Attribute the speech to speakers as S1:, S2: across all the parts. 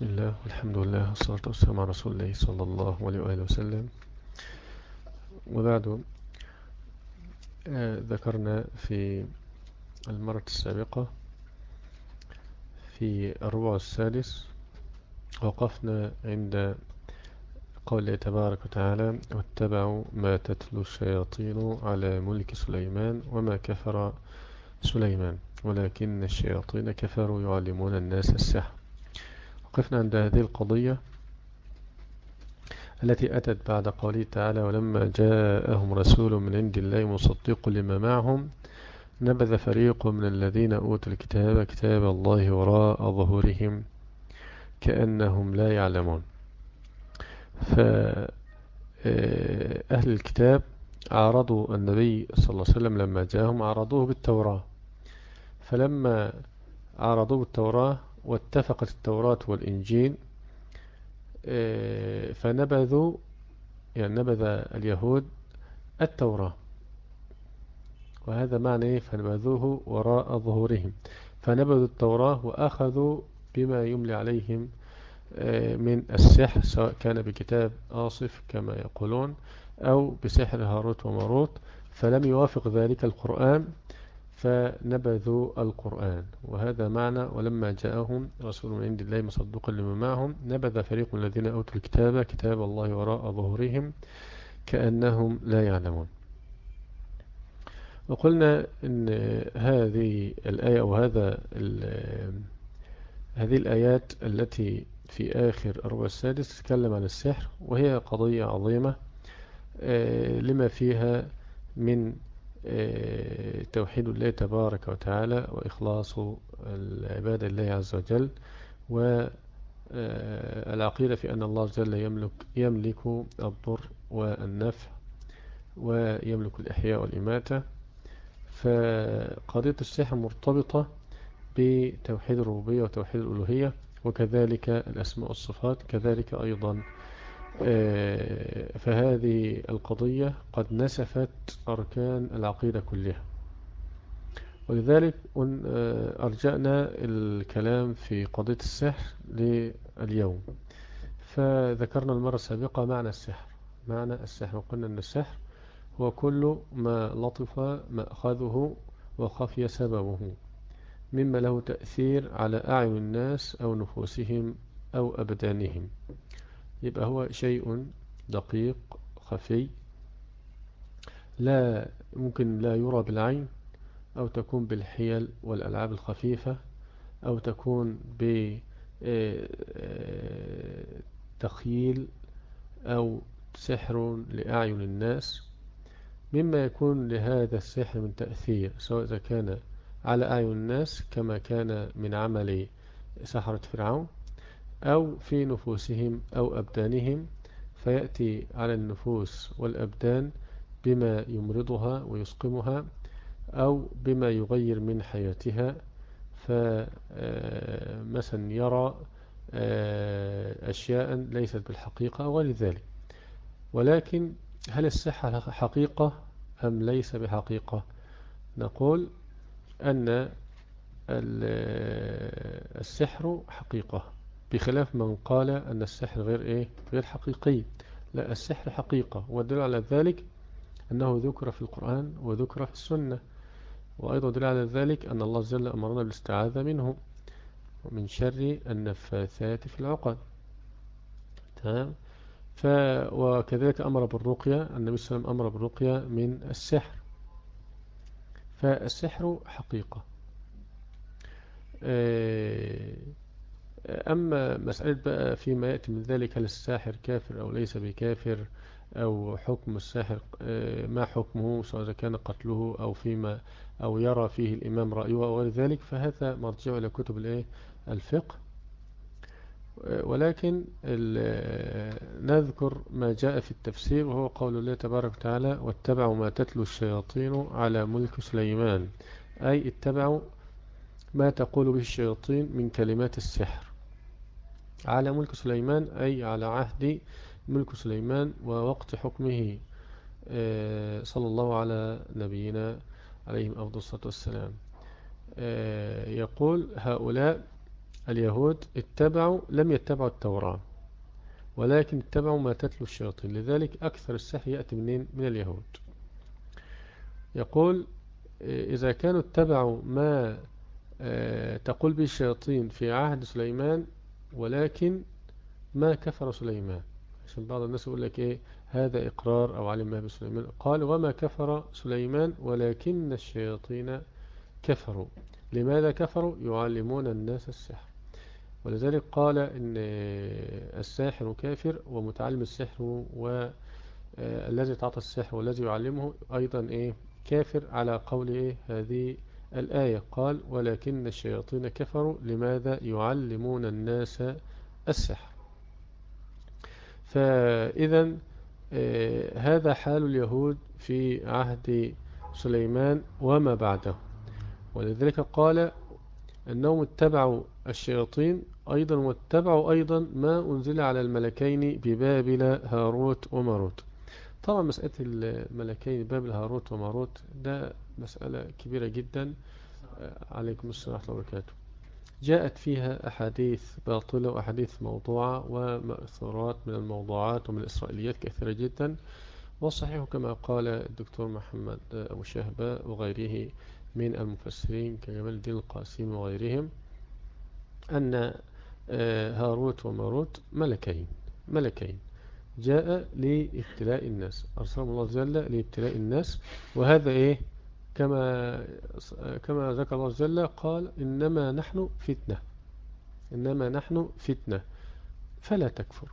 S1: بسم الله والحمد لله والصلاة والسلام على رسول الله صلى الله عليه وآله وسلم. وبعد آه ذكرنا في المرة السابقة في الربع السادس وقفنا عند قوله تبارك وتعالى واتبعوا ما تتلو الشياطين على ملك سليمان وما كفر سليمان ولكن الشياطين كفروا يعلمون الناس السحر. وقفنا عند هذه القضية التي أتت بعد قوله تعالى ولما جاءهم رسول من عند الله مصدق لما معهم نبذ فريق من الذين أوتوا الكتاب كتاب الله وراء ظهورهم كأنهم لا يعلمون. فأهل الكتاب عارضوا النبي صلى الله عليه وسلم لما جاءهم عارضوه بالتوراة. فلما عارضوه بالتوراة واتفقت التوراة والإنجيل آه، فنبذوا يعني نبذ اليهود التوراة. وهذا معنى؟ فنبذوه وراء ظهورهم. فنبذوا التوراة وأخذوا بما يملي عليهم آه، من السحر سواء كان بكتاب آصف كما يقولون أو بسحر هاروت وماروت. فلم يوافق ذلك القرآن. فنبذوا القرآن. وهذا معنى ولما جاءهم رسول من عند الله مصدقا لما معهم نبذ فريق الذين أوتوا الكتاب كتاب الله وراء ظهورهم كأنهم لا يعلمون. وقلنا أن هذه الآية أو هذا هذه الآيات التي في آخر الربع السادس تتكلم عن السحر وهي قضية عظيمة آه، لما فيها من توحيد الله تبارك وتعالى وإخلاص العبادة لله عز وجل والعقيدة في أن الله جل يملك, يملك الضر والنفع ويملك الإحياء والإماتة. فقضية السحر مرتبطة بتوحيد الربوبية وتوحيد الألوهية وكذلك الأسماء والصفات كذلك أيضا آه، فهذه القضية قد نسفت أركان العقيدة كلها. ولذلك آه، أرجأنا الكلام في قضية السحر لليوم. فذكرنا المرة السابقة معنى السحر. معنى السحر وقلنا أن السحر هو كل ما لطف مأخذه وخفي سببه مما له تأثير على أعين الناس أو نفوسهم أو أبدانهم. يبقى هو شيء دقيق خفي لا ممكن لا يرى بالعين أو تكون بالحيل والألعاب الخفيفة أو تكون بتخيل أو سحر لأعين الناس. مما يكون لهذا السحر من تأثير سواء إذا كان على أعين الناس كما كان من عمل سحرة فرعون. أو في نفوسهم أو أبدانهم فيأتي على النفوس والأبدان بما يمرضها ويسقمها أو بما يغير من حياتها. فمثلا يرى آه، أشياء ليست بالحقيقة أو غير ذلك. ولكن هل الصحة حقيقة أم ليس بحقيقة؟ نقول أن السحر حقيقة. بخلاف من قال أن السحر غير إيه؟ غير حقيقي. لا السحر حقيقة والدليل على ذلك أنه ذكر في القرآن وذكر في السنة. وأيضا دليل على ذلك أن الله جل أمرنا بالاستعاذة منه ومن شر النفاثات في العقد. تمام؟ ف وكذلك أمر بالرقية النبي صلى الله عليه وسلم أمر بالرقية من السحر. فالسحر حقيقة. آه، أما مسألة بقى فيما يأتي من ذلك هل الساحر كافر أو ليس بكافر أو حكم الساحر آه، ما حكمه سواء كان قتله أو فيما أو يرى فيه الإمام رأيه أو غير ذلك فهذا مرجع إلى كتب الفقه. ولكن نذكر ما جاء في التفسير وهو قول الله تبارك وتعالى واتبعوا ما تتلو الشياطين على ملك سليمان أي اتبعوا ما تقول به الشياطين من كلمات السحر. على ملك سليمان أي على عهد ملك سليمان ووقت حكمه آه، صلى الله على نبينا عليهم أفضل الصلاة والسلام. آه، يقول هؤلاء اليهود اتبعوا لم يتبعوا التوراة ولكن اتبعوا ما تتلو الشياطين لذلك أكثر السحر يأتي منين؟ من اليهود. يقول إذا كانوا اتبعوا ما آه، تقول به الشياطين في عهد سليمان ولكن ما كفر سليمان. عشان بعض الناس يقول لك إيه هذا إقرار أو علم ما بسليمان. قال وما كفر سليمان ولكن الشياطين كفروا. لماذا كفروا؟ يعلمون الناس السحر. ولذلك قال إن الساحر كافر ومتعلم السحر والذي تعطى السحر والذي يعلمه أيضا إيه كافر على قول إيه هذه الآية قال ولكن الشياطين كفروا لماذا يعلمون الناس السحر؟ فإذا آه، هذا حال اليهود في عهد سليمان وما بعده. ولذلك قال أنهم اتبعوا الشياطين أيضا واتبعوا أيضا ما أنزل على الملكين ببابل هاروت وماروت. طبعا مسألة الملكين بابل هاروت وماروت ده مسألة كبيرة جدا. عليكم السلام ورحمة الله وبركاته. جاءت فيها أحاديث باطلة وأحاديث موضوعة ومأثورات من الموضوعات ومن الإسرائيليات كثيرة جدا. والصحيح كما قال الدكتور محمد أبو شهبة وغيره من المفسرين كجمال الدين القاسم وغيرهم أن آه، هاروت وماروت ملكين ملكين. جاء لابتلاء الناس أرسلهم الله جل لابتلاء الناس. وهذا إيه؟ كما كما ذكر الله جل قال إنما نحن فتنة. إنما نحن فتنة. فلا تكفر.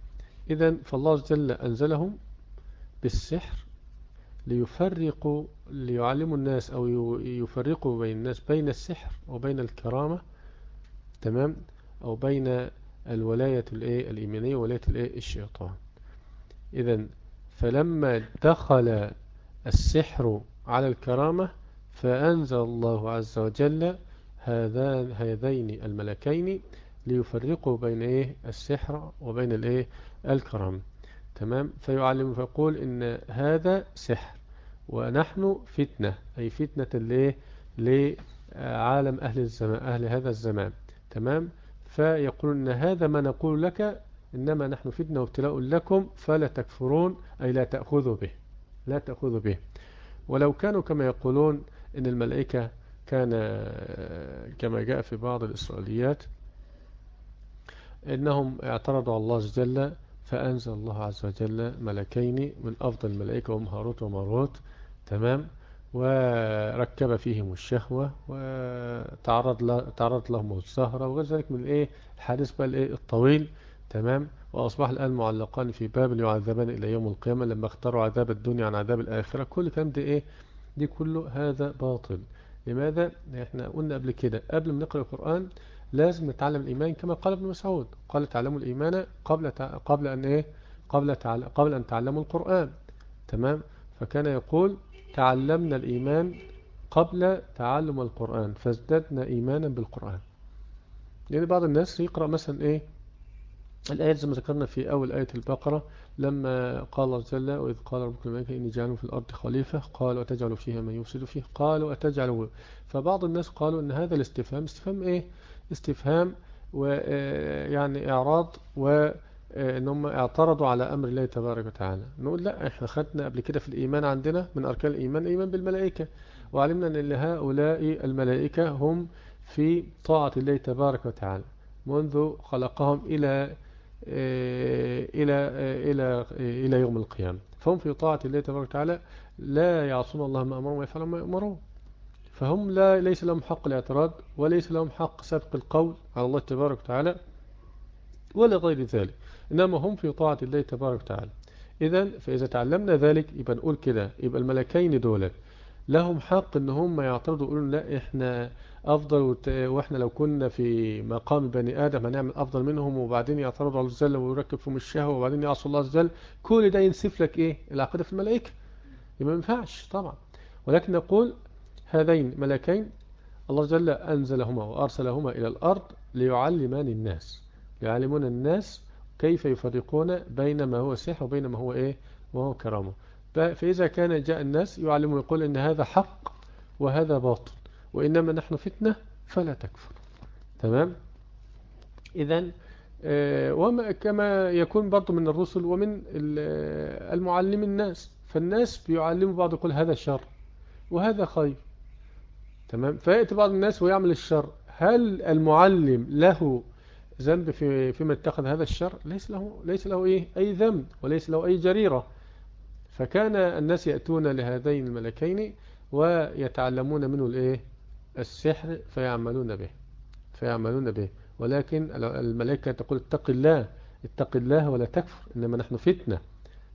S1: إذا فالله جل أنزلهم بالسحر ليفرقوا ليعلموا الناس أو يفرقوا بين الناس بين السحر وبين الكرامة. تمام؟ أو بين الولاية الإيمانية وولاية الشيطان. إذا فلما دخل السحر على الكرامة فأنزل الله عز وجل هذان هذين الملكين ليفرقوا بين إيه؟ السحر وبين الإيه؟ الكرامة تمام؟ فيعلم فيقول إن هذا سحر ونحن فتنة أي فتنة ليه لعالم أهل الزمان أهل هذا الزمان. تمام؟ فيقول إن هذا ما نقول لك إنما نحن فتنة وابتلاء لكم فلا تكفرون أي لا تأخذوا به لا تأخذوا به. ولو كانوا كما يقولون إن الملائكة كان كما جاء في بعض الإسرائيليات إنهم اعترضوا على الله جل فأنزل الله عز وجل ملكين من أفضل الملائكة وهم هاروت وماروت تمام؟ وركب فيهم الشهوة وتعرض تعرض لهم السهرة وغير ذلك من الايه الحادث بقى الإيه؟ الطويل تمام؟ وأصبح الآن معلقان في باب يعذبان إلى يوم القيامة لما اختاروا عذاب الدنيا عن عذاب الآخرة. كل كلام دي إيه؟ دي كله هذا باطل. لماذا؟ إحنا قلنا قبل كده قبل ما نقرأ القرآن لازم نتعلم الإيمان كما قال ابن مسعود. قال تعلموا الإيمان قبل قبل أن إيه؟ قبل قبل أن تعلموا القرآن. تمام؟ فكان يقول تعلمنا الإيمان قبل تعلم القرآن فازددنا إيمانا بالقرآن. يعني بعض الناس يقرأ مثلا إيه؟ الآية زي ما ذكرنا في أول آية البقرة لما قال جل وإذ قال ربك الملائكة إني جعل في الأرض خليفة قالوا أتجعل فيها من يفسد فيه؟ قالوا أتجعل. فبعض الناس قالوا أن هذا الاستفهام استفهام إيه؟ استفهام ويعني إعراض و انهم اعترضوا على أمر الله تبارك وتعالى. نقول لا إحنا خدنا قبل كده في الإيمان عندنا من أركان الإيمان الإيمان بالملائكة. وعلمنا إن هؤلاء الملائكة هم في طاعة الله تبارك وتعالى منذ خلقهم إلى إلى إلى إلى يوم القيامة. فهم في طاعة الله تبارك وتعالى لا يعصون الله ما أمرهم ويفعلون ما يؤمرون فهم لا ليس لهم حق الاعتراض وليس لهم حق سبق القول على الله تبارك وتعالى ولا غير ذلك. إنما هم في طاعة الله تبارك وتعالى. إذا فإذا تعلمنا ذلك يبقى نقول كده يبقى الملكين دول لهم حق إن هم يعترضوا يقولون لا إحنا أفضل وإحنا لو كنا في مقام بني آدم هنعمل أفضل منهم وبعدين يعترضوا على الزل ويركب فيهم الشهوة وبعدين يعصوا الله وجل. كل ده ينسف لك إيه؟ العقيده في الملائكة. يبقى ما ينفعش طبعا. ولكن نقول هذين ملكين الله جل أنزلهما وأرسلهما إلى الأرض ليعلمان الناس. يعلمون الناس كيف يفرقون بين ما هو سحر وبين ما هو إيه؟ وهو كرامة. فإذا كان جاء الناس يعلمون يقول إن هذا حق وهذا باطل وإنما نحن فتنة فلا تكفر. تمام؟ إذا آه، وما كما يكون برضو من الرسل ومن المعلم الناس. فالناس بيعلموا بعض يقول هذا شر وهذا خير. تمام؟ فيأتي بعض الناس ويعمل الشر. هل المعلم له ذنب في فيما اتخذ هذا الشر؟ ليس له ليس له إيه؟ أي ذنب وليس له أي جريرة. فكان الناس يأتون لهذين الملكين ويتعلمون منه الإيه؟ السحر فيعملون به فيعملون به. ولكن الملائكة تقول اتق الله اتق الله ولا تكفر إنما نحن فتنة.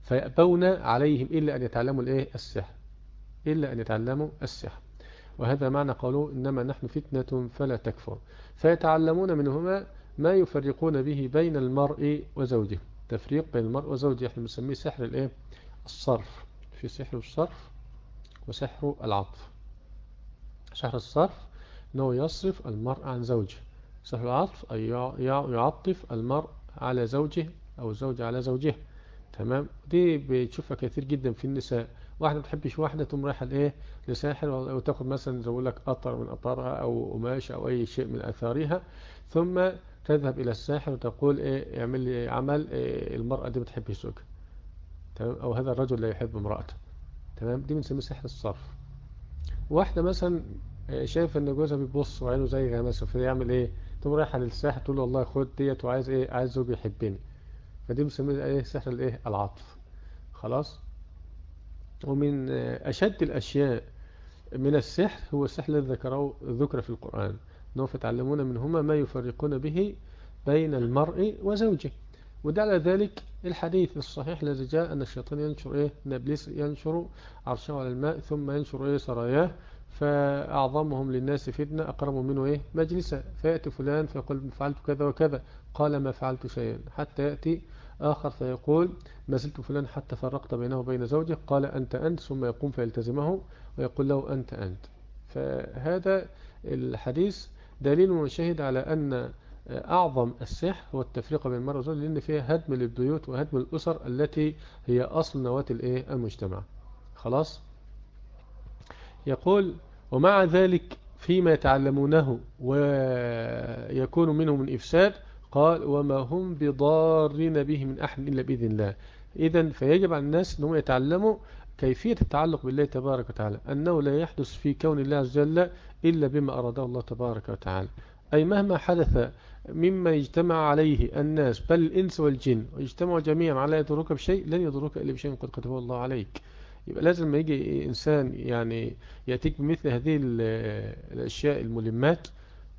S1: فيأبون عليهم إلا أن يتعلموا الإيه؟ السحر إلا أن يتعلموا السحر. وهذا معنى قالوا إنما نحن فتنة فلا تكفر. فيتعلمون منهما ما يفرقون به بين المرء وزوجه. تفريق بين المرء وزوجه إحنا بنسميه سحر الإيه؟ الصرف في سحر الصرف وسحر العطف. سحر الصرف إنه يصرف المرء عن زوجه. سحر العطف أي يعطف المرء على زوجه أو الزوج على زوجها تمام؟ دي بتشوفها كثير جدا في النساء. واحدة تحبش واحدة تقوم رايحة لإيه؟ لساحر وتاخد مثلا زي لك قطر من قطرها أو قماش أو أي شيء من أثارها. ثم تذهب إلى الساحر وتقول إيه؟ اعمل لي عمل إيه؟ المرأة دي بتحب زوجها. تمام؟ أو هذا الرجل لا يحب امرأته. تمام؟ دي بنسميه سحر الصرف. واحدة مثلا إيه، شايف إن جوزها بيبص وعينه زيها مثلا فيعمل إيه؟ تقوم رايحة للساحر تقول له والله خد ديت وعايز إيه؟ عايز زوجي يحبني. فدي بنسميها إيه؟ سحر الإيه؟ العطف. خلاص؟ ومن أشد الأشياء من السحر هو السحر الذي ذكره ذكر في القرآن. إنه فتعلمون منهما ما يفرقون به بين المرء وزوجه. ودل ذلك الحديث الصحيح الذي جاء أن الشيطان ينشر إيه؟ أن إبليس ينشر عرشه على الماء ثم ينشر إيه؟ سراياه. فأعظمهم للناس فتنة أقرب منه إيه؟ مجلسا فيأتي فلان فيقول فعلت كذا وكذا. قال ما فعلت شيئا. حتى يأتي آخر فيقول ما زلت فلان حتى فرقت بينه وبين زوجه. قال أنت أنت ثم يقوم فيلتزمه ويقول له أنت أنت. فهذا الحديث دليل وشهد على أن أعظم السحر هو التفريق بين المرأة والزوج لأن فيها هدم للبيوت وهدم الأسر التي هي أصل نواة المجتمع. خلاص؟ يقول ومع ذلك فيما يتعلمونه ويكون منه من إفساد قال وما هم بضارين به من أحد إلا بإذن الله. إذا فيجب على الناس أنهم يتعلموا كيفية التعلق بالله تبارك وتعالى أنه لا يحدث في كون الله عز وجل إلا بما أراده الله تبارك وتعالى. أي مهما حدث مما يجتمع عليه الناس بل الإنس والجن ويجتمعوا جميعا على يضرك بشيء لن يضرك إلا بشيء قد كتبه الله عليك. يبقى لازم ما يجي إنسان يعني يأتيك بمثل هذه الأشياء الملمات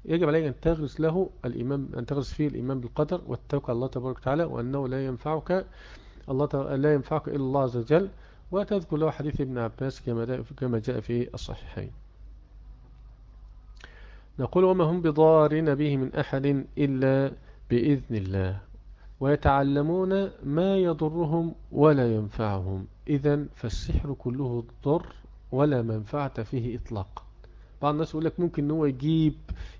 S1: يجب عليك أن تغرس له الإيمان أن تغرس فيه الإيمان بالقدر والتوكل على الله تبارك وتعالى وأنه لا ينفعك الله لا ينفعك إلا الله عز وجل. وتذكر له حديث ابن عباس كما جاء في الصحيحين. نقول وما هم بضارين به من أحد إلا بإذن الله. ويتعلمون ما يضرهم ولا ينفعهم. إذا فالسحر كله ضر ولا منفعة فيه إطلاقا. بعض الناس يقول لك ممكن إن هو يجيب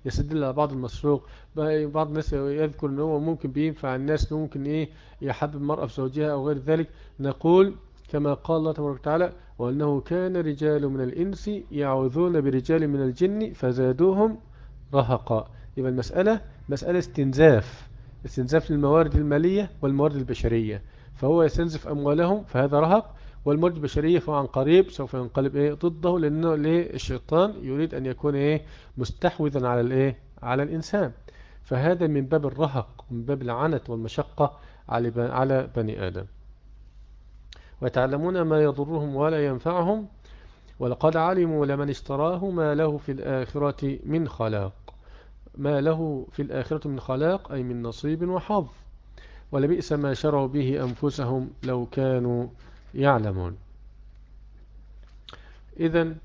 S1: يستدل على بعض المسروق. بعض الناس يذكر إن هو ممكن بينفع الناس ممكن إيه يحبب المرأة في زوجها أو غير ذلك. نقول كما قال الله تبارك وتعالى وأنه كان رجال من الإنس يعوذون برجال من الجن فزادوهم رهقا. يبقى المسألة مسألة استنزاف استنزاف للموارد المالية والموارد البشرية. فهو يستنزف أموالهم فهذا رهق. والموارد البشرية فهو عن قريب سوف ينقلب إيه؟ ضده لأنه ليه؟ الشيطان يريد أن يكون إيه؟ مستحوذا على الإيه على الإنسان. فهذا من باب الرهق من باب العنت والمشقة على بني آدم. ويتعلمون ما يضرهم ولا ينفعهم ولقد علموا لمن اشتراه ما له في الآخرة من خلاق. ما له في الآخرة من خلاق أي من نصيب وحظ. ولبئس ما شروا به أنفسهم لو كانوا يعلمون. إذن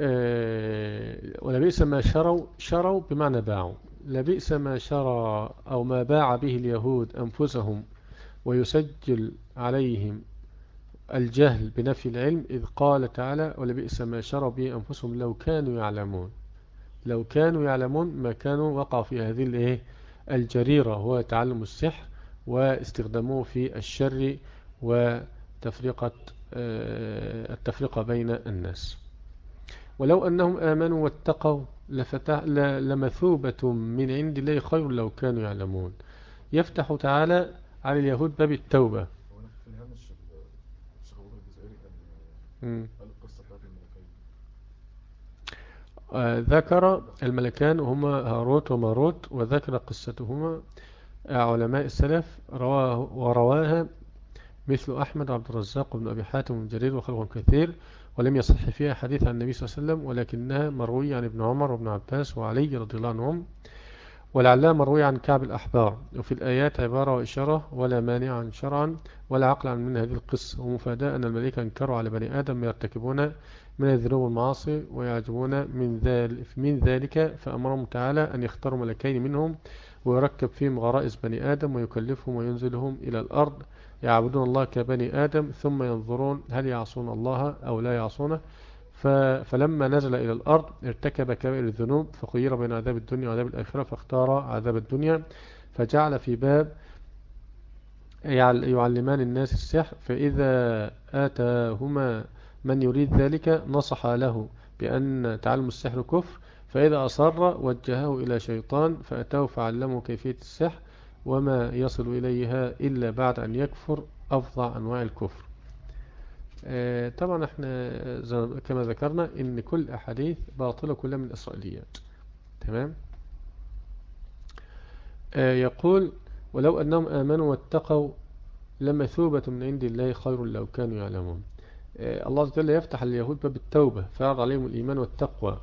S1: آه، ولبئس ما شروا شروا بمعنى باعوا. لبئس ما شرى أو ما باع به اليهود أنفسهم ويسجل عليهم الجهل بنفي العلم إذ قال تعالى ولبئس ما شروا به أنفسهم لو كانوا يعلمون. لو كانوا يعلمون ما كانوا وقعوا في هذه الجريرة هو تعلم السحر واستخدامه في الشر وتفرقة آه، التفرقة بين الناس. ولو أنهم آمنوا واتقوا لفتح لمثوبة من عند الله خير لو كانوا يعلمون. يفتح تعالى على اليهود باب التوبة. آه، ذكر الملكان هما هاروت وماروت وذكر قصتهما آه، علماء السلف رواه ورواها مثل أحمد وعبد الرزاق وابن أبي حاتم وابن جرير وخلق كثير ولم يصح فيها حديث عن النبي صلى الله عليه وسلم ولكنها مروية عن ابن عمر وابن عباس وعلي رضي الله عنهم. ولعلها مروية عن كعب الأحبار وفي الآيات عبارة وإشارة ولا مانع شرعا ولا عقل عن من هذه القصة ومفاداة أن الملائكة انكروا على بني آدم ما يرتكبون من الذنوب والمعاصي ويعجبون من ذلك, من ذلك فأمرهم تعالى أن يختاروا ملكين منهم ويركب فيهم غرائز بني آدم ويكلفهم وينزلهم إلى الأرض. يعبدون الله كبني آدم ثم ينظرون هل يعصون الله أو لا يعصونه. فلما نزل إلى الأرض ارتكب كبائر الذنوب فخير بين عذاب الدنيا وعذاب الآخرة فاختار عذاب الدنيا فجعل في باب يعلمان الناس السحر فإذا آتاهما من يريد ذلك نصح له بأن تعلم السحر كفر فإذا أصر وجهه إلى شيطان فأتاه فعلمه كيفية السحر وما يصل إليها إلا بعد أن يكفر أفظع أنواع الكفر. آه، طبعا إحنا كما ذكرنا إن كل أحاديث باطلة كلها من الاسرائيليات تمام؟ آه، يقول ولو أنهم آمنوا واتقوا لمثوبة من عند الله خير لو كانوا يعلمون. آه، الله عز وجل يفتح اليهود باب التوبة فيعرض عليهم الإيمان والتقوى.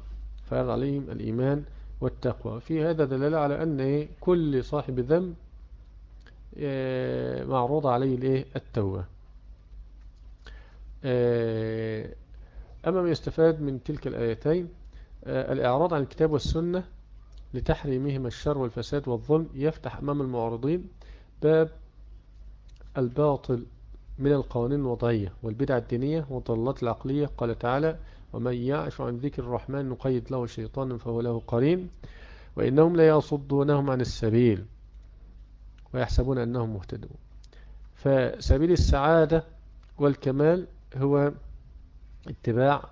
S1: فيعرض عليهم الإيمان والتقوى. في هذا دلالة على أن كل صاحب ذنب معروض عليه التوبة. آه، أما ما يستفاد من تلك الآيتين آه، الإعراض عن الكتاب والسنة لتحريمهما الشر والفساد والظلم. يفتح أمام المعارضين باب الباطل من القوانين الوضعية والبدع الدينية والضلالات العقلية. قال تعالى ومن يعش عن ذكر الرحمن نقيد له شيطانا فهو له قرين وإنهم لا يصدونهم عن السبيل ويحسبون أنهم مهتدون. فسبيل السعادة والكمال هو اتباع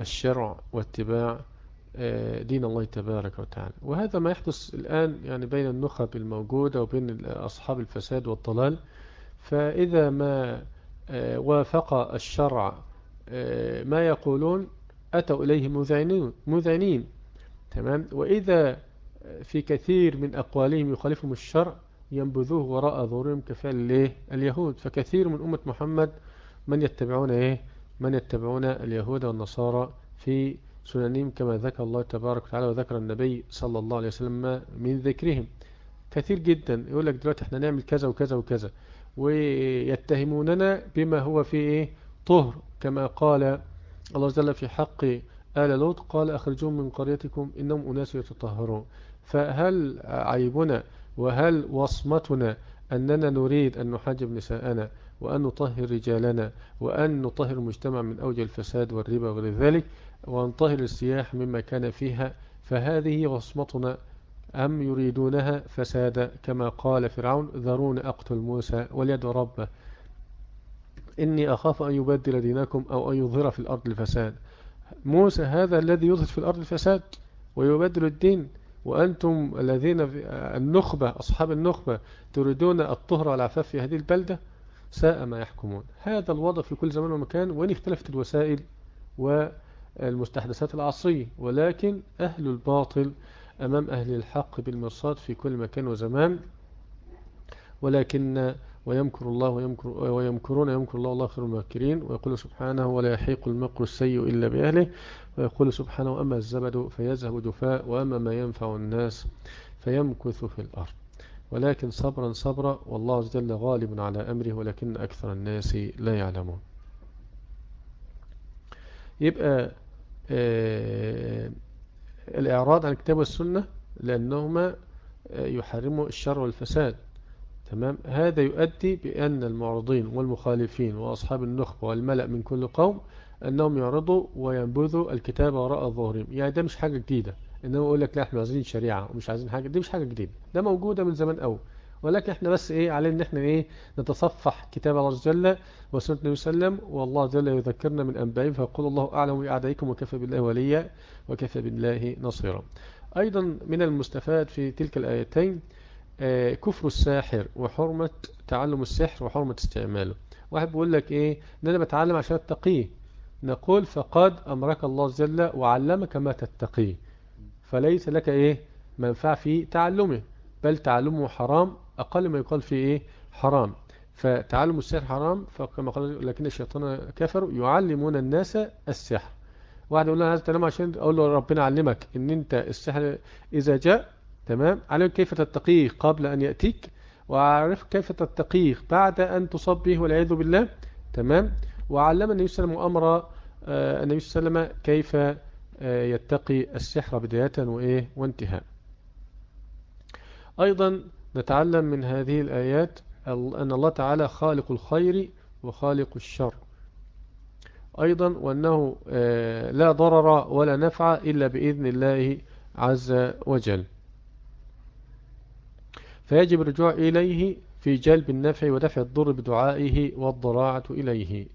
S1: الشرع واتباع آه، دين الله تبارك وتعالى. وهذا ما يحدث الآن يعني بين النخب الموجودة وبين أصحاب الفساد والضلال. فإذا ما آه، وافق الشرع آه، ما يقولون أتوا إليه مذعنين, تمام؟ وإذا في كثير من أقوالهم يخالفهم الشرع ينبذوه وراء ظهورهم كفعل اليهود. فكثير من أمة محمد من يتبعون إيه؟ من يتبعون اليهود والنصارى في سننهم كما ذكر الله تبارك وتعالى وذكر النبي صلى الله عليه وسلم من ذكرهم. كثير جدا. يقول لك دلوقتي إحنا نعمل كذا وكذا وكذا. ويتهموننا بما هو في إيه؟ طهر. كما قال الله جل في حق آل لوط قال أخرجون من قريتكم إنهم أناس يتطهرون. فهل عيبنا وهل وصمتنا أننا نريد أن نحجب نساءنا؟ وأن نطهر رجالنا وأن نطهر المجتمع من أوجه الفساد والربا وغير ذلك ونطهر السياح مما كان فيها فهذه وصمتنا أم يريدونها فسادا كما قال فرعون ذرون أقتل موسى وليدعو ربه. إني أخاف أن يبدل دينكم أو أن يظهر في الأرض الفساد. موسى هذا الذي يظهر في الأرض الفساد ويبدل الدين. وأنتم الذين النخبة أصحاب النخبة تريدون الطهر والعفاف في هذه البلدة؟ ساء ما يحكمون. هذا الوضع في كل زمان ومكان وإن اختلفت الوسائل والمستحدثات العصرية. ولكن أهل الباطل أمام أهل الحق بالمرصاد في كل مكان وزمان. ولكن ويمكر الله ويمكر ويمكرون يمكر الله الله خير الماكرين. ويقول سبحانه ولا يحيق المكر السيء إلا بأهله. ويقول سبحانه أما الزبد فيذهب جفاء وأما ما ينفع الناس فيمكث في الأرض. ولكن صبرا صبرا والله عز وجل غالب على أمره ولكن أكثر الناس لا يعلمون. يبقى آه الإعراض عن الكتاب والسنة لأنهما آه، يحرموا الشر والفساد. تمام؟ هذا يؤدي بأن المعرضين والمخالفين وأصحاب النخبة والملأ من كل قوم أنهم يعرضوا وينبذوا الكتاب وراء ظهرهم يعني ده مش حاجة جديدة. إنما يقول لك لا إحنا عايزين شريعة ومش عايزين حاجة. دي مش حاجة جديدة ده موجودة من زمان أول ولكن إحنا بس إيه علينا إن إحنا إيه نتصفح كتاب الله عز وجل وسنة النبي صلى الله عليه وسلم والله جل يذكرنا من انبائهم فيقول الله أعلم بأعدائكم وكفى بالله وليا وكفى بالله نصيرا. أيضا من المستفاد في تلك الآيتين آه، كفر الساحر وحرمة تعلم السحر وحرمة استعماله. واحد بيقول لك إيه إن أنا بتعلم عشان أتقيه. نقول فقد أمرك الله جل وعلمك ما تتقيه. فليس لك إيه منفعة في تعلمه بل تعلمه حرام أقل ما يقال فيه إيه حرام. فتعلم السحر حرام فكما قال لكن الشيطان كفروا يعلمون الناس السحر. واحد يقول له أنا عايز عشان أقول له ربنا علمك إن أنت السحر إذا جاء تمام؟ علمك كيف تتقيه قبل أن يأتيك وعرف كيف تتقيه بعد أن تصب به والعياذ بالله تمام؟ وعلم النبي صلى الله عليه وسلم أمر آه، النبي صلى الله عليه وسلم كيف يتقي السحر بداية وإيه؟ وانتهاء. أيضا نتعلم من هذه الآيات أن الله تعالى خالق الخير وخالق الشر. أيضا وأنه آه، لا ضرر ولا نفع إلا بإذن الله عز وجل. فيجب الرجوع إليه في جلب النفع ودفع الضر بدعائه والضراعة إليه.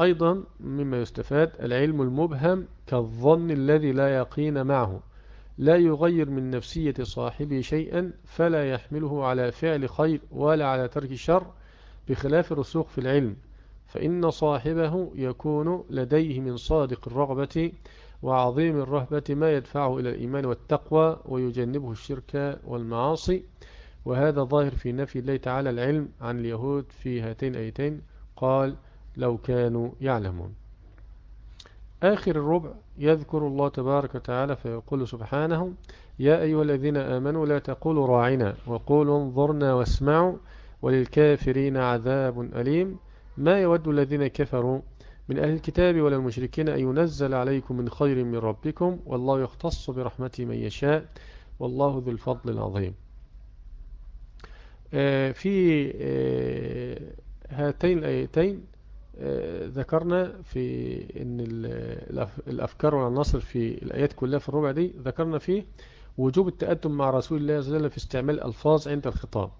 S1: أيضا مما يستفاد العلم المبهم كالظن الذي لا يقين معه. لا يغير من نفسية صاحبه شيئا فلا يحمله على فعل خير ولا على ترك شر بخلاف الرسوخ في العلم. فإن صاحبه يكون لديه من صادق الرغبة وعظيم الرهبة ما يدفعه إلى الإيمان والتقوى ويجنبه الشرك والمعاصي. وهذا ظاهر في نفي الله تعالى العلم عن اليهود في هاتين الآيتين. قال لو كانوا يعلمون. آخر الربع يذكر الله تبارك وتعالى فيقول سبحانه يا أيها الذين آمنوا لا تقولوا راعنا وقولوا انظرنا واسمعوا وللكافرين عذاب أليم. ما يود الذين كفروا من أهل الكتاب ولا المشركين أن ينزل عليكم من خير من ربكم والله يختص برحمته من يشاء والله ذو الفضل العظيم. آه، في آه، هاتين الآيتين ذكرنا في إن الأفكار والعناصر في الآيات كلها في الربع دي ذكرنا فيه وجوب التقدم مع رسول الله عز وجل في استعمال الالفاظ عند الخطاب.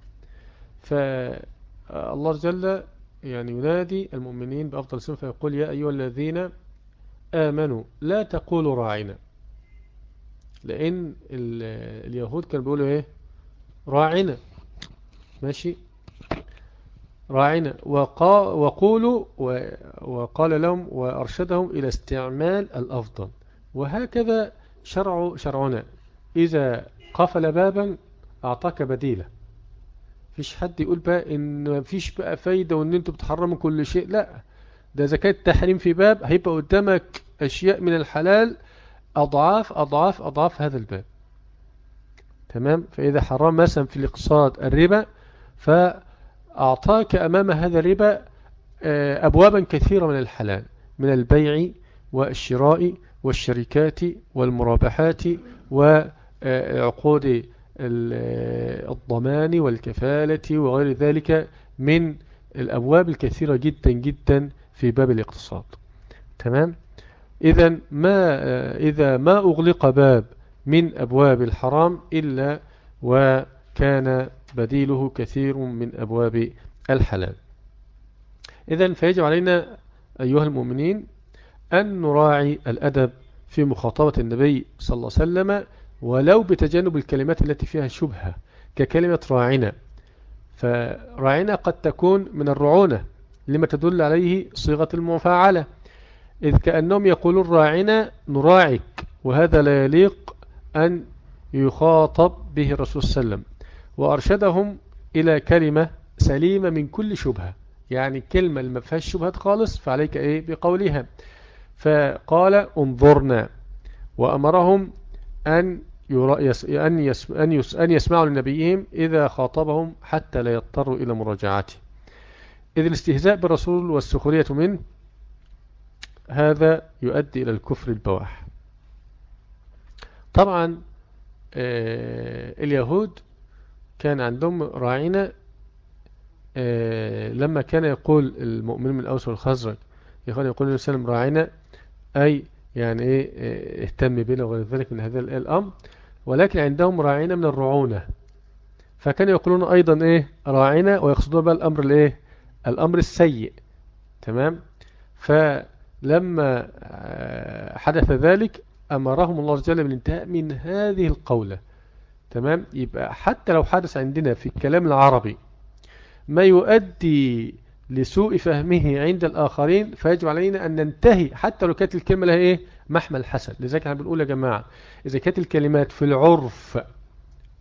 S1: فالله جل يعني ينادي المؤمنين بأفضل سنة فيقول يا أيها الذين آمنوا لا تقولوا راعنا لأن اليهود كانوا بيقولوا إيه؟ راعنا ماشي؟ راعنا وقولوا وقال لهم وأرشدهم إلى استعمال الأفضل. وهكذا شرع شرعنا. إذا قفل بابا أعطاك بديلة. فيش حد يقول بقى إن مفيش بقى فايدة وإن أنتوا بتحرموا كل شيء. لا. ده إذا كان التحريم في باب هيبقى قدامك أشياء من الحلال أضعاف أضعاف أضعاف هذا الباب. تمام؟ فإذا حرم مثلا في الاقتصاد الربا فأضعاف أعطاك أمام هذا الربا آه، أبوابا كثيرة من الحلال من البيع والشراء والشركات والمرابحات وعقود الضمان والكفالة وغير ذلك من الأبواب الكثيرة جدا جدا في باب الاقتصاد. تمام؟ إذا ما آه، إذا ما أغلق باب من أبواب الحرام إلا وكان بديله كثير من أبواب الحلال. إذا فيجب علينا أيها المؤمنين أن نراعي الأدب في مخاطبة النبي صلى الله عليه وسلم ولو بتجنب الكلمات التي فيها شبهة ككلمة راعنا. فراعنا قد تكون من الرعونة لما تدل عليه صيغة المفاعلة. إذ كأنهم يقولون راعنا نراعك وهذا لا يليق أن يخاطب به الرسول صلى الله عليه وسلم. وأرشدهم إلى كلمة سليمة من كل شبهة. يعني كلمة اللي ما فيهاش شبهات خالص فعليك إيه؟ بقولها. فقال انظرنا. وأمرهم أن أن أن يسمعوا لنبيهم إذا خاطبهم حتى لا يضطروا إلى مراجعته. إذ الاستهزاء بالرسول والسخرية منه هذا يؤدي إلى الكفر البواح. طبعا آه، اليهود كان عندهم راعينا آه، لما كان يقول المؤمن من الأوس والخزرج يقول يقول النبي صلى الله عليه وسلم راعينا أي يعني إيه آه، اهتم بنا وغير ذلك من هذا الأمر ولكن عندهم راعينا من الرعونة. فكانوا يقولون أيضا إيه راعنا ويقصدون بقى الأمر الإيه الأمر السيء. تمام؟ فلما آه، حدث ذلك أمرهم الله عز وجل بالانتهاء من هذه القولة. تمام؟ يبقى حتى لو حدث عندنا في الكلام العربي ما يؤدي لسوء فهمه عند الآخرين فيجب علينا أن ننتهي حتى لو كانت الكلمة لها إيه؟ محمل حسن. لذلك إحنا بنقول يا جماعة إذا كانت الكلمات في العرف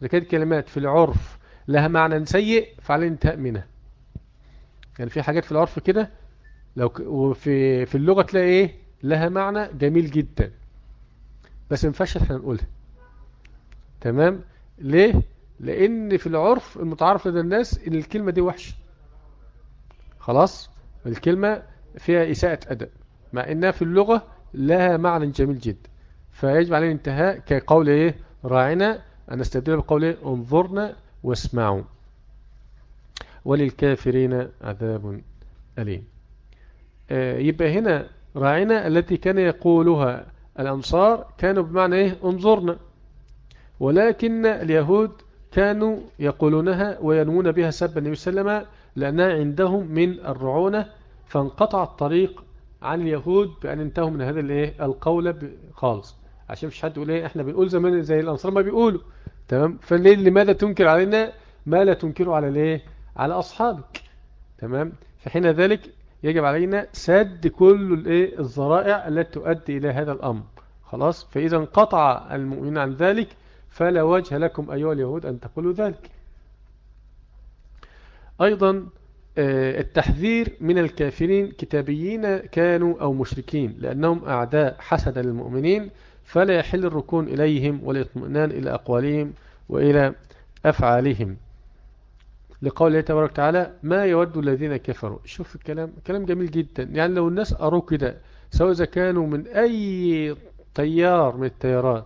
S1: إذا كانت الكلمات في العرف لها معنى سيء فعلينا ننتهي منها. يعني في حاجات في العرف كده لو ك... وفي في اللغة تلاقي إيه؟ لها معنى جميل جدا. بس ما ينفعش إحنا نقولها. تمام؟ ليه؟ لأن في العرف المتعارف لدى الناس إن الكلمة دي وحشة. خلاص؟ الكلمة فيها إساءة أدب مع إنها في اللغة لها معنى جميل جدا. فيجب علينا الانتهاء كقول إيه؟ راعنا. أن نستبدل بقول إيه؟ انظرنا واسمعوا. وللكافرين عذاب أليم. آه، يبقى هنا راعنا التي كان يقولها الأنصار كانوا بمعنى إيه؟ انظرنا. ولكن اليهود كانوا يقولونها وينمون بها سب النبي صلى الله عليه وسلم لأنها عندهم من الرعونة فانقطع الطريق عن اليهود بأن انتهوا من هذا الإيه؟ القول خالص. عشان مش حد يقول إيه؟ إحنا بنقول زمان زي الأنصار ما بيقولوا. تمام؟ فليه لماذا تنكر علينا؟ ما لا تنكره على الإيه؟ على أصحابك. تمام؟ فحين ذلك يجب علينا سد كل الإيه؟ الذرائع التي تؤدي إلى هذا الأمر. خلاص؟ فإذا انقطع المؤمنين عن ذلك فلا وجه لكم أيها اليهود أن تقولوا ذلك. أيضا آه، التحذير من الكافرين كتابيين كانوا أو مشركين لأنهم أعداء حسد للمؤمنين فلا يحل الركون إليهم والاطمئنان إلى أقوالهم وإلى أفعالهم. لقوله تبارك وتعالى ما يود الذين كفروا. شوف الكلام كلام جميل جدا. يعني لو الناس أروا كده سواء إذا كانوا من أي تيار من التيارات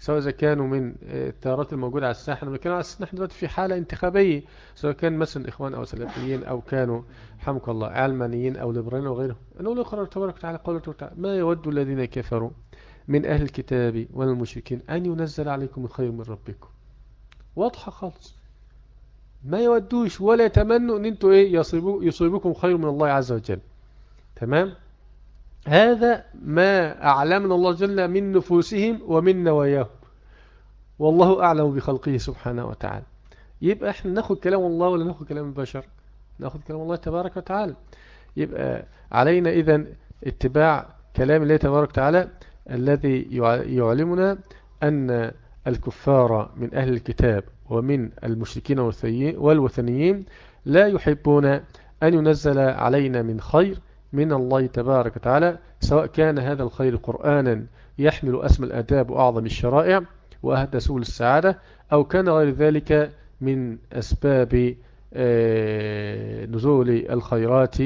S1: سواء إذا كانوا من التيارات الموجودة على الساحة لما كانوا على الساحة دلوقتي في حالة انتخابية سواء كان مثلا إخوان أو سلفيين أو كانوا حمك الله علمانيين أو ليبراليين أو غيرهم. نقول اقرأ تبارك وتعالى قوله تعالى ما يود الذين كفروا من أهل الكتاب والمشركين أن ينزل عليكم الخير من ربكم. واضحة خالص. ما يودوش ولا يتمنوا أن أنتوا إيه يصيبكم خير من الله عز وجل. تمام؟ هذا ما أعلمنا الله جل من نفوسهم ومن نواياهم. والله أعلم بخلقه سبحانه وتعالى. يبقى إحنا ناخد كلام الله ولا ناخد كلام البشر؟ ناخد كلام الله تبارك وتعالى. يبقى علينا إذن اتباع كلام الله تبارك وتعالى الذي يعلمنا أن الكفار من أهل الكتاب ومن المشركين والوثنيين لا يحبون أن ينزل علينا من خير من الله تبارك وتعالى سواء كان هذا الخير قرآنا يحمل أسم الأداب وأعظم الشرائع وأهدى سبل السعادة أو كان غير ذلك من أسباب آه، نزول الخيرات.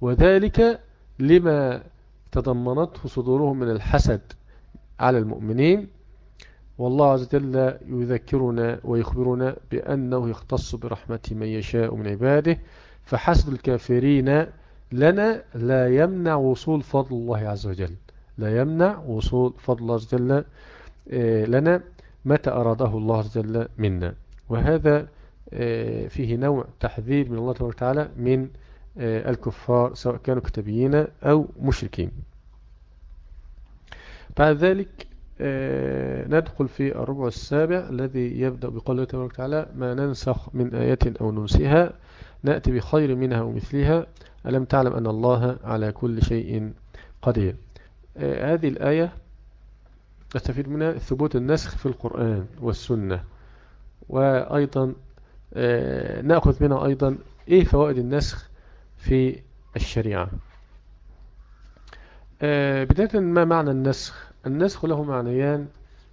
S1: وذلك لما تضمنته صدورهم من الحسد على المؤمنين. والله عز وجل يذكرنا ويخبرنا بأنه يختص برحمة من يشاء من عباده. فحسد الكافرين لنا لا يمنع وصول فضل الله عز وجل. لا يمنع وصول فضل الله عز وجل آه، لنا متى أراده الله عز وجل منا. وهذا آه، فيه نوع تحذير من الله تبارك وتعالى من آه، الكفار سواء كانوا كتابيين أو مشركين. بعد ذلك ندخل في الربع السابع الذي يبدأ بقول الله تبارك وتعالى ما ننسخ من آية أو ننسيها نأتي بخير منها ومثلها ألم تعلم أن الله على كل شيء قدير. آه، هذه الآية نستفيد منها ثبوت النسخ في القرآن والسنة وأيضا آه، نأخذ منها أيضا إيه فوائد النسخ في الشريعة. آه، بداية ما معنى النسخ؟ النسخ له معنيان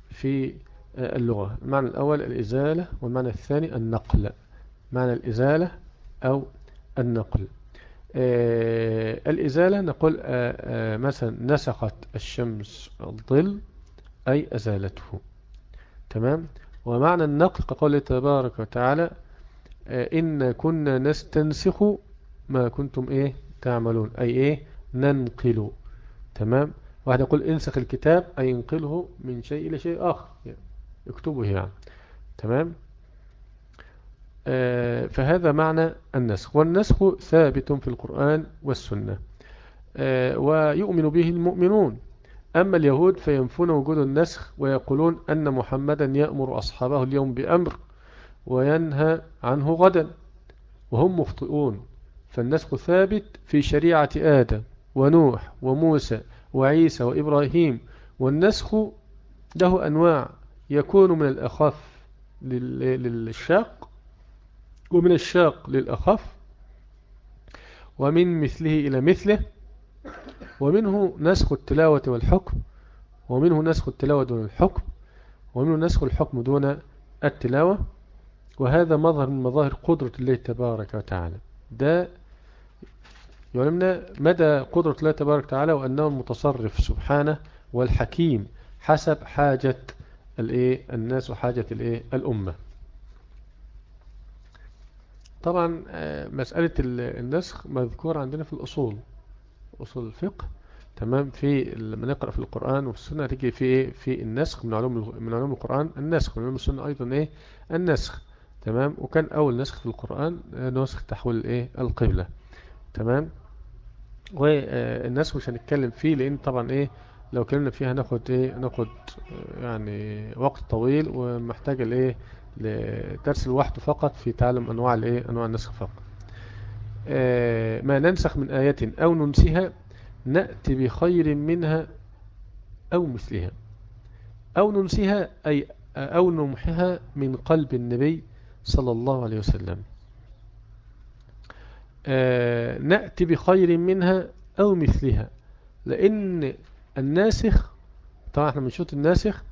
S1: في اللغة. المعنى الأول الإزالة والمعنى الثاني النقل. معنى الإزالة أو النقل. آه الإزالة نقول آه آه مثلا نسخت الشمس الظل أي أزالته. تمام؟ ومعنى النقل كقول تبارك وتعالى آه إن كنا نستنسخ ما كنتم إيه؟ تعملون. أي إيه؟ ننقل. تمام؟ واحد يقول انسخ الكتاب أي انقله من شيء إلى شيء آخر. يعني اكتبه يعني. تمام؟ آه، فهذا معنى النسخ. والنسخ ثابت في القرآن والسنة. آه، ويؤمن به المؤمنون. أما اليهود فينفون وجود النسخ ويقولون أن محمدا يأمر أصحابه اليوم بأمر وينهى عنه غدا. وهم مخطئون. فالنسخ ثابت في شريعة آدم ونوح وموسى وعيسى وإبراهيم والنسخ له أنواع يكون من الأخف للشاق ومن الشاق للأخف ومن مثله إلى مثله ومنه نسخ التلاوة والحكم ومنه نسخ التلاوة دون الحكم ومنه نسخ الحكم دون التلاوة وهذا مظهر من مظاهر قدرة الله تبارك وتعالى. ده يعلمنا مدى قدرة الله تبارك وتعالى وأنه المتصرف سبحانه والحكيم حسب حاجة الإيه؟ الناس وحاجة الإيه؟ الأمة. طبعا آه، مسألة النسخ مذكور عندنا في الأصول أصول الفقه. تمام؟ في لما نقرأ في القرآن وفي السنة تيجي في إيه؟ في النسخ من علوم من علوم القرآن النسخ. من علوم السنة أيضا إيه؟ النسخ. تمام؟ وكان أول نسخ في القرآن آه، نسخ تحويل إيه؟ القبلة. تمام؟ والنسخ مش هنتكلم فيه لأن طبعا إيه لو كلمنا فيها ناخد إيه ناخد آه، يعني وقت طويل ومحتاج الايه لدرس لوحده فقط في تعلم أنواع الإيه أنواع النسخ فقط. آه، ما ننسخ من آية أو ننسها نأتي بخير منها أو مثلها. أو ننسها أي أو نمحها من قلب النبي صلى الله عليه وسلم. آه، نأتي بخير منها أو مثلها. لأن الناسخ طبعا إحنا بنشوط الناسخ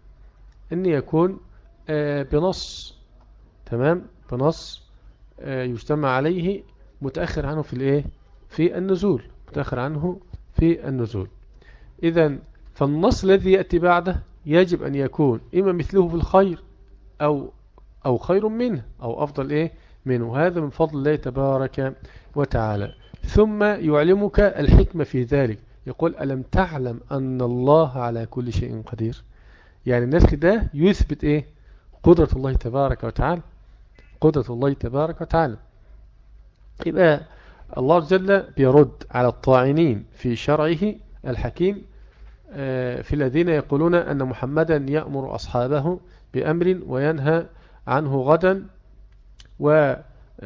S1: إن يكون آه، بنص تمام؟ بنص يجتمع عليه متأخر عنه في الإيه؟ في النزول متأخر عنه في النزول. اذا فالنص الذي يأتي بعده يجب أن يكون إما مثله في الخير أو أو خير منه أو أفضل إيه؟ منه. هذا من فضل الله تبارك وتعالى. ثم يعلمك الحكمة في ذلك. يقول ألم تعلم أن الله على كل شيء قدير؟ يعني النسخ ده يثبت إيه؟ قدرة الله تبارك وتعالى. قدرة الله تبارك وتعالى. يبقى الله جل بيرد على الطاعنين في شرعه الحكيم آه، في الذين يقولون أن محمدا يأمر أصحابه بأمر وينهى عنه غدا ونقول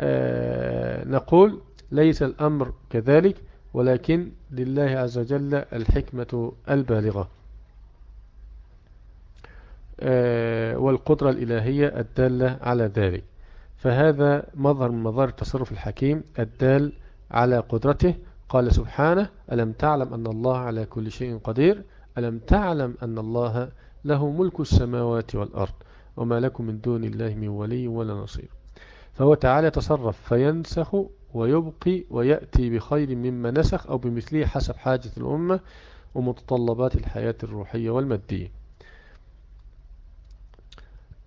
S1: آه، ليس الأمر كذلك ولكن لله عز وجل الحكمة البالغة. آه، والقدرة الإلهية الدالة على ذلك. فهذا مظهر من مظاهر التصرف الحكيم الدال على قدرته. قال سبحانه ألم تعلم أن الله على كل شيء قدير؟ ألم تعلم أن الله له ملك السماوات والأرض؟ وما لكم من دون الله من ولي ولا نصير. فهو تعالى تصرف فينسخ ويبقي ويأتي بخير مما نسخ أو بمثله حسب حاجة الأمة ومتطلبات الحياة الروحية والمادية.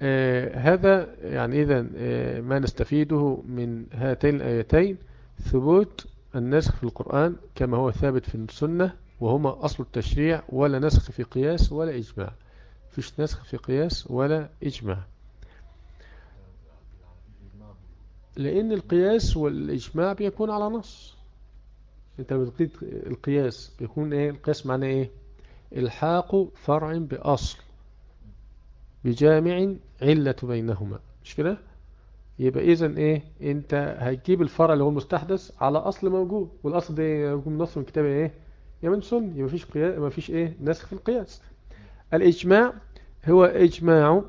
S1: آه هذا يعني إذا آه ما نستفيده من هاتين الآيتين. ثبوت النسخ في القرآن كما هو ثابت في السنة وهما أصل التشريع ولا نسخ في قياس ولا إجماع. فيش نسخ في قياس ولا إجماع. لأن القياس والإجماع بيكون على نص. أنت بتقيد القياس بيكون إيه؟ القياس معناه إيه؟ إلحاق فرع بأصل بجامع علة بينهما. مش كده؟ يبقى اذا إيه؟ أنت هتجيب الفرع اللي هو المستحدث على أصل موجود. والأصل ده يكون نص من كتاب إيه؟ يا من سن يبقى مفيش قياس مفيش إيه؟ نسخ في القياس. الإجماع هو إجماع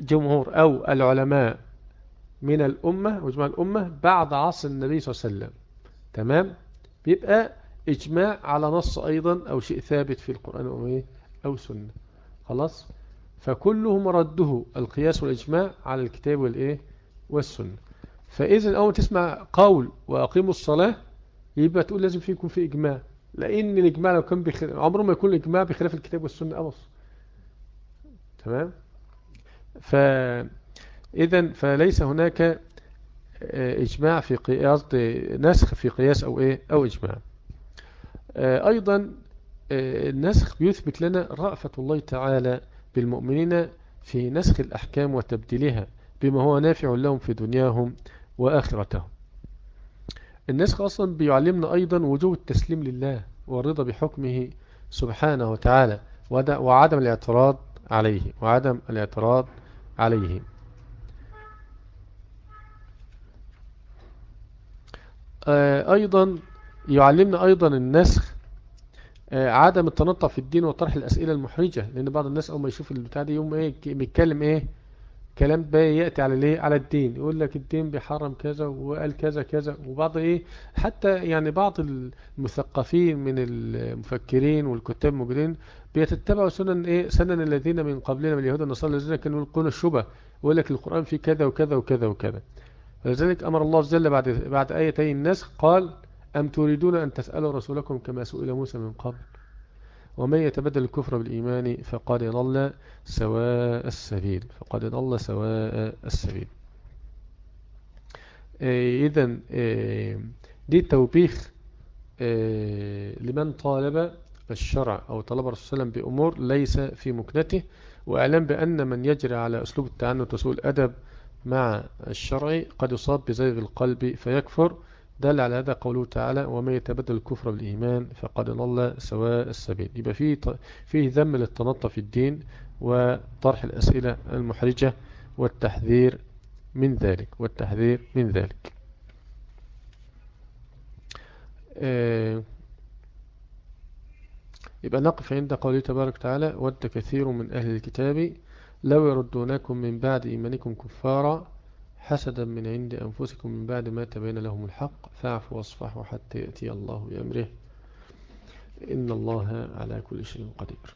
S1: جمهور أو العلماء من الأمة واجماع الأمة؟ بعد عصر النبي صلى الله عليه وسلم. تمام؟ بيبقى إجماع على نص أيضا أو شيء ثابت في القرآن أو إيه؟ أو سنه خلاص؟ فكله مرده القياس والإجماع على الكتاب والإيه؟ والسنة. فإذا أول تسمع قول وأقيموا الصلاة يبقى تقول لازم في يكون في إجماع. لأن الإجماع لو كان بخلاف عمره ما يكون الإجماع بخلاف الكتاب والسنة أبص. تمام؟ فإذا فليس هناك آه، إجماع في قياس نسخ في قياس أو إيه؟ أو إجماع. آه، أيضا آه، النسخ بيثبت لنا رأفة الله تعالى بالمؤمنين في نسخ الأحكام وتبديلها بما هو نافع لهم في دنياهم وآخرتهم. النسخ أصلا بيعلمنا أيضا وجوب التسليم لله والرضا بحكمه سبحانه وتعالى وعدم الاعتراض عليه وعدم الاعتراض عليه. أيضا يعلمنا أيضا النسخ آه، عدم التنطع في الدين وطرح الأسئلة المحرجة لأن بعض الناس أول ما يشوف البتاع دي يوم إيه بيتكلم إيه كلام بقى يأتي على ليه؟ على الدين. يقول لك الدين بيحرم كذا وقال كذا كذا وبعض إيه حتى يعني بعض المثقفين من المفكرين والكتاب الموجودين بيتتبعوا سنن إيه سنن الذين من قبلنا من اليهود والنصارى الذين كانوا يلقون الشبه يقول لك القرآن فيه كذا وكذا وكذا وكذا. فلذلك أمر الله جل بعد بعد آيتين النسخ قال أم تريدون أن تسألوا رسولكم كما سئل موسى من قبل؟ ومن يتبدل الكفر بالإيمان فقد ضل سواء السبيل فقد ضل سواء السبيل. آه، إذن آه، دي توبيخ آه، لمن طالب الشرع أو طلب الرسول صلى الله عليه وسلم بأمور ليس في مكنته وأعلم بأن من يجري على أسلوب التعنت وسوء الأدب مع الشرع قد يصاب بزيغ القلب فيكفر. دل على هذا قوله تعالى وما يتبدل الكفر بالإيمان فقد ضل سواء السبيل. يبقى فيه, فيه ذم للتنطع في الدين وطرح الأسئلة المحرجة والتحذير من ذلك والتحذير من ذلك. آه، يبقى نقف عند قوله تبارك وتعالى ود كثير من أهل الكتاب لو يردونكم من بعد إيمانكم كفارا حسدا من عند أنفسكم من بعد ما تبين لهم الحق فاعفوا واصفحوا حتى يأتي الله بأمره. إن الله على كل شيء قدير.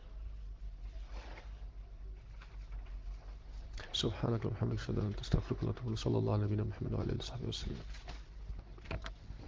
S1: سبحانك وبحمدك أشهد أن لا إله إلا أنت أستغفرك وأتوب إليك. صلى الله على نبينا محمد وعلى آله وصحبه وسلم.